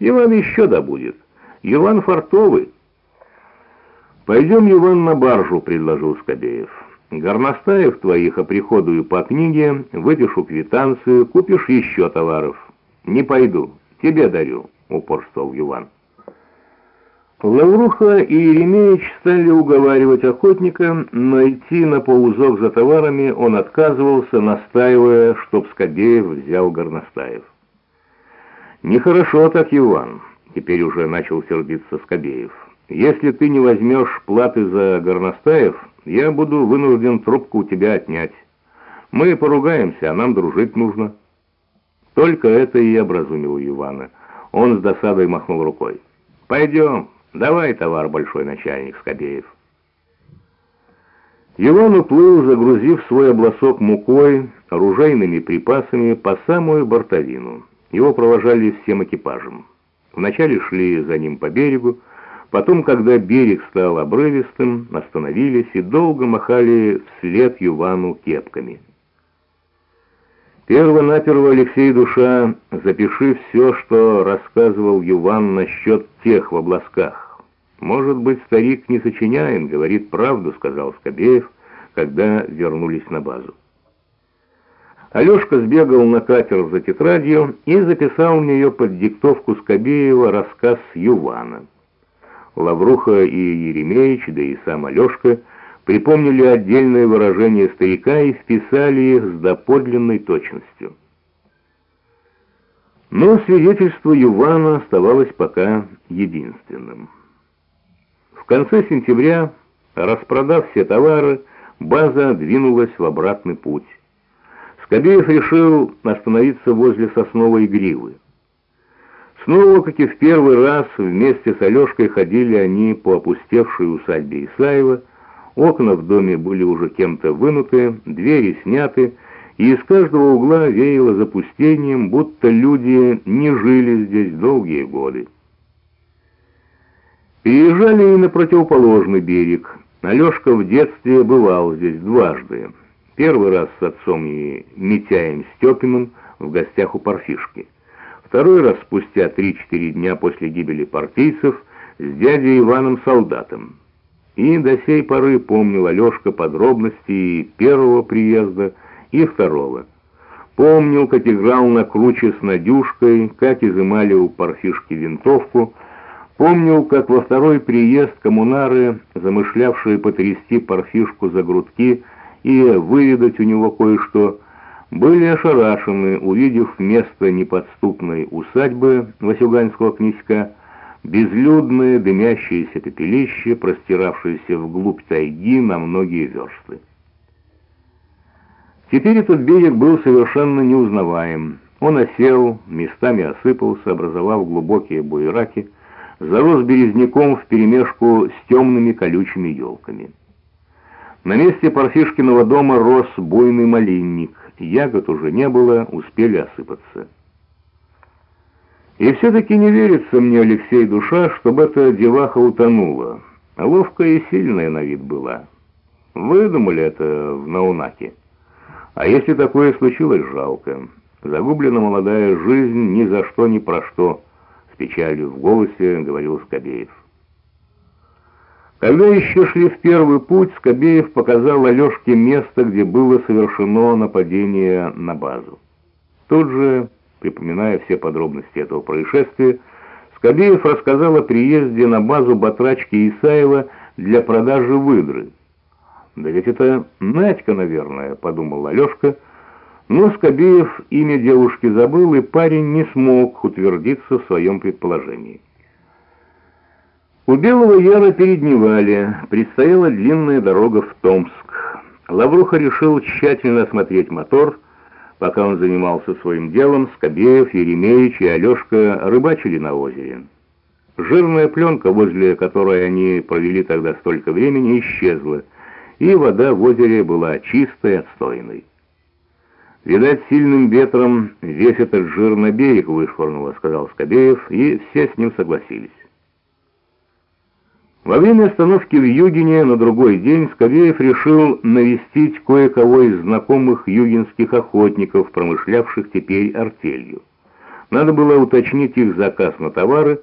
Иван еще добудет. Иван фартовый. «Пойдем, Иван, на баржу», — предложил Скобеев. «Горностаев твоих оприходую по книге, выпишу квитанцию, купишь еще товаров». «Не пойду, тебе дарю», — упорствовал Иван. Лавруха и Еремеич стали уговаривать охотника, но идти на полузок за товарами он отказывался, настаивая, чтоб Скобеев взял Горностаев. «Нехорошо так, Иван», — теперь уже начал сердиться Скобеев. Если ты не возьмешь платы за горностаев, я буду вынужден трубку у тебя отнять. Мы поругаемся, а нам дружить нужно». Только это и образумило Ивана. Он с досадой махнул рукой. «Пойдем, давай товар, большой начальник Скобеев». Иван уплыл, загрузив свой обласок мукой, оружейными припасами по самую бортовину. Его провожали всем экипажем. Вначале шли за ним по берегу, Потом, когда берег стал обрывистым, остановились и долго махали вслед Ювану кепками. Перво-наперво Алексей Душа, запиши все, что рассказывал Юван насчет тех в обласках. «Может быть, старик не сочиняем, говорит правду», — сказал Скобеев, когда вернулись на базу. Алешка сбегал на катер за тетрадью и записал в нее под диктовку Скобеева рассказ Ювана. Лавруха и Еремеич, да и сам Алешка, припомнили отдельное выражение старика и вписали их с доподлинной точностью. Но свидетельство Ювана оставалось пока единственным. В конце сентября, распродав все товары, база двинулась в обратный путь. Скобеев решил остановиться возле сосновой гривы. Снова, как и в первый раз, вместе с Алешкой ходили они по опустевшей усадьбе Исаева. Окна в доме были уже кем-то вынуты, двери сняты, и из каждого угла веяло запустением, будто люди не жили здесь долгие годы. Переезжали и на противоположный берег. Алешка в детстве бывал здесь дважды. Первый раз с отцом и Митяем Степиным в гостях у Парфишки. Второй раз спустя 3-4 дня после гибели партийцев с дядей Иваном Солдатом. И до сей поры помнил Алешка подробности первого приезда, и второго. Помнил, как играл на круче с Надюшкой, как изымали у парфишки винтовку, помнил, как во второй приезд коммунары, замышлявшие потрясти парфишку за грудки и выведать у него кое-что, были ошарашены, увидев место неподступной усадьбы Васюганского князька, безлюдное дымящееся пепелище, простиравшееся вглубь тайги на многие версты. Теперь этот берег был совершенно неузнаваем. Он осел, местами осыпался, образовав глубокие буераки, зарос березняком вперемешку с темными колючими елками. На месте Парфишкиного дома рос буйный малинник, ягод уже не было, успели осыпаться. И все-таки не верится мне, Алексей, душа, чтобы эта деваха утонула. Ловкая и сильная на вид была. Выдумали это в Наунаке. А если такое случилось, жалко. Загублена молодая жизнь ни за что, ни про что, с печалью в голосе говорил Скобеев. Когда еще шли в первый путь, Скобеев показал Алешке место, где было совершено нападение на базу. Тут же, припоминая все подробности этого происшествия, Скобеев рассказал о приезде на базу батрачки Исаева для продажи выдры. «Да ведь это Надька, наверное», — подумал Алешка, но Скобеев имя девушки забыл, и парень не смог утвердиться в своем предположении. У Белого Яра передневали, предстояла длинная дорога в Томск. Лавруха решил тщательно осмотреть мотор. Пока он занимался своим делом, Скобеев, Еремеевич и Алешка рыбачили на озере. Жирная пленка, возле которой они провели тогда столько времени, исчезла, и вода в озере была чистой, отстойной. «Видать, сильным ветром весь этот жир на берег вышвырнуло», — сказал Скобеев, и все с ним согласились. Во время остановки в Югине на другой день Скобеев решил навестить кое-кого из знакомых югинских охотников, промышлявших теперь артелью. Надо было уточнить их заказ на товары,